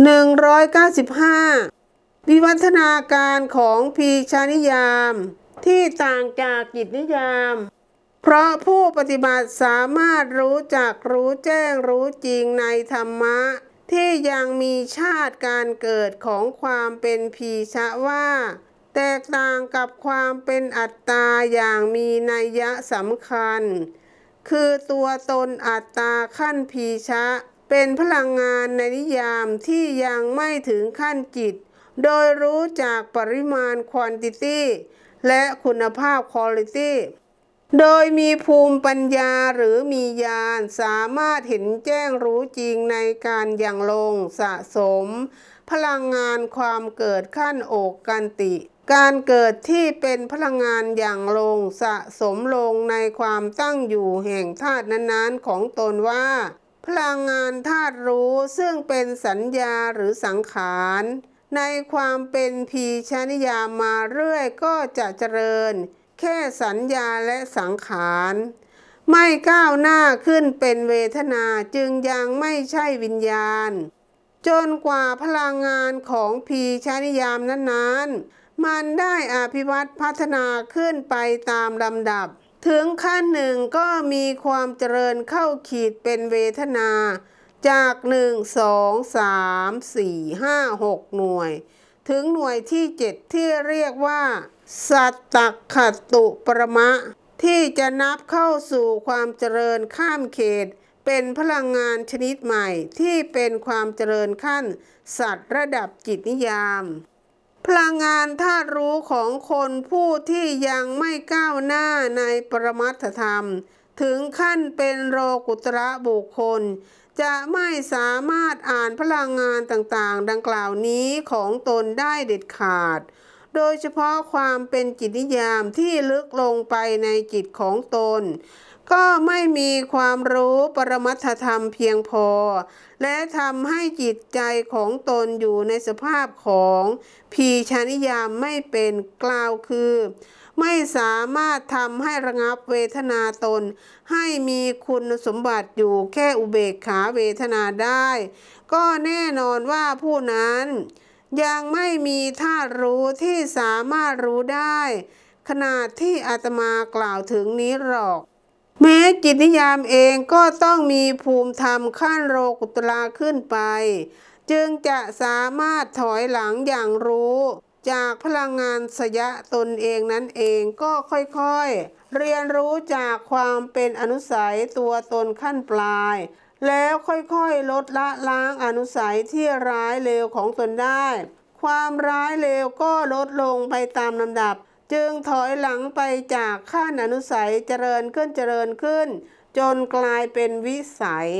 195 วิวัฒนาการของพีชานิยาม ที่ต่างจากจิตนิยาม เพราะผู้ปฏิบัติสามารถรู้จักรู้แจ้งรู้จริงในธรรมะ ที่ยังมีชาติการเกิดของความเป็นพีชะว่า แตกต่างกับความเป็นอัตตาอย่างมีนัยยะสำคัญ คือตัวตนอัตตาขั้นพีชะ เป็นพลังงานในนิยามที่ยังไม่ถึงขั้นจิต โดยรู้จากปริมาณควอนติตี้และคุณภาพคุณลิตี้โดยมีภูมิปัญญาหรือมีญาณสามารถเห็นแจ้งรู้จริงในการยังลงสะสม พลังงานความเกิดขั้นโอกกันติ การเกิดที่เป็นพลังงานอย่างลงสะสมลงในความตั้งอยู่แห่งธาตุนั้นๆของตนว่า พลังงานธาตุรู้ซึ่งเป็นสัญญาหรือสังขาร ในความเป็นพีชนิยามมาเรื่อยก็จะเจริญ แค่สัญญาและสังขาร ไม่ก้าวหน้าขึ้นเป็นเวทนาจึงยังไม่ใช่วิญญาณ จนกว่าพลังงานของพีชนิยามนั้นๆ มันได้อภิวัตพัฒนาขึ้นไปตามลำดับ ถึงขั้นหนึ่งก็มีความเจริญเข้าขีดเป็นเวทนา จาก1 2 3 4 5 6หน่วย ถึงหน่วยที่7ที่เรียกว่า สัตตขตุประมะ ที่จะนับเข้าสู่ความเจริญข้ามเขต เป็นพลังงานชนิดใหม่ที่เป็นความเจริญขั้น สัตว์ระดับจิตนิยาม พลังงานธาตุรู้ของคนผู้ที่ยังไม่ก้าวหน้าในปรมัตถธรรม ถึงขั้นเป็นโลกุตระบุคคล จะไม่สามารถอ่านพลังงานต่างๆ ดังกล่าวนี้ของตนได้เด็ดขาด โดยเฉพาะความเป็นจิตนิยามที่ลึกลงไปในจิตของตน ก็ไม่มีความรู้ปรมัตถธรรมเพียงพอ และทำให้จิตใจของตนอยู่ในสภาพของพีชานิยามไม่เป็นกล่าวคือ ไม่สามารถทำให้ระงับเวทนาตน ให้มีคุณสมบัติอยู่แค่อุเบกขาเวทนาได้ ก็แน่นอนว่าผู้นั้น ยังไม่มีธาตุรู้ที่สามารถรู้ได้ ขนาดที่อาตมากล่าวถึงนี้หรอก แม้จิตนิยามเองก็ต้องมีภูมิธรรมขั้นโลกุตลาขึ้นไป จึงจะสามารถถอยหลังอย่างรู้ จากพลังงานสยะตนเองนั้นเองก็ค่อยๆ เรียนรู้จากความเป็นอนุสัยตัวตนขั้นปลาย แล้วค่อยๆลดละล้างอนุสัยที่ร้ายเลวของตนได้ ความร้ายเลวก็ลดลงไปตามลำดับ จึงถอยหลังไปจากขั้นอนุสัยเจริญขึ้นเจริญขึ้น จนกลายเป็นวิสัย